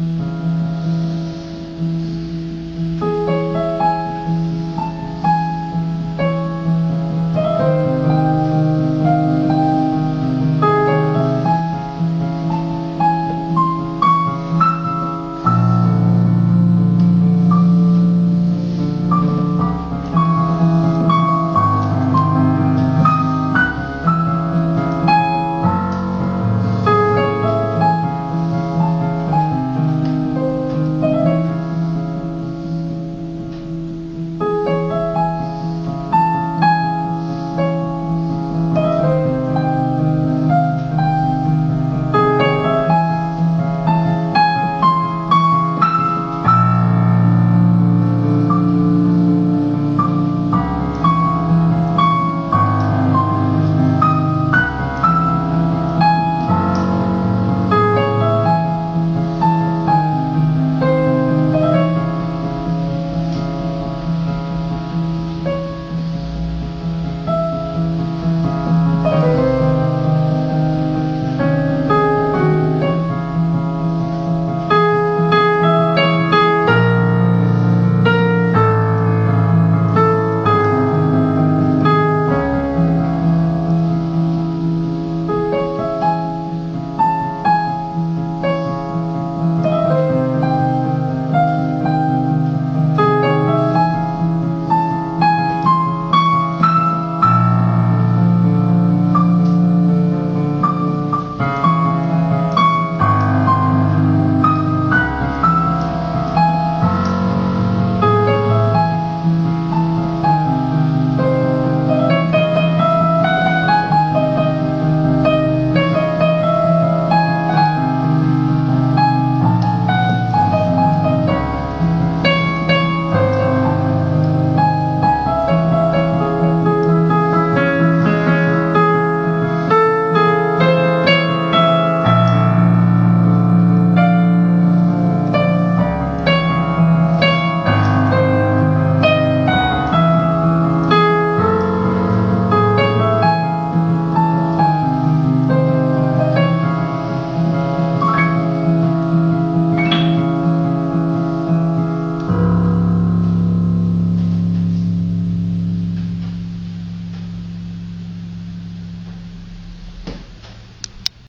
Mm-hmm.